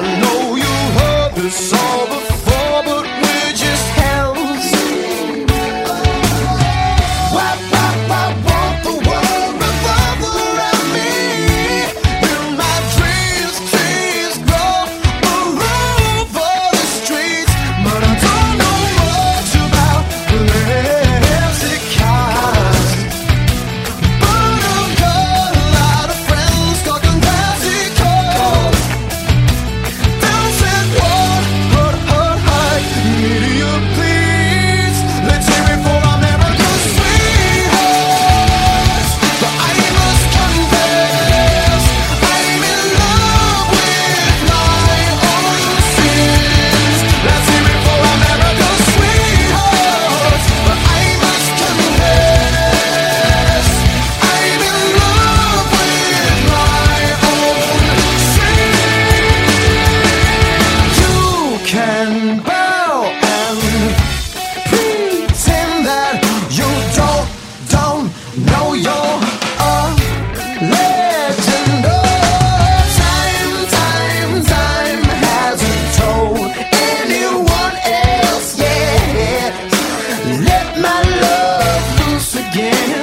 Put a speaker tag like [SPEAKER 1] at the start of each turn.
[SPEAKER 1] I know you heard this all before. can bow and pretend that you don't don't know you're a legend. Oh, time, time, time has told anyone else yet. Let my love loose again.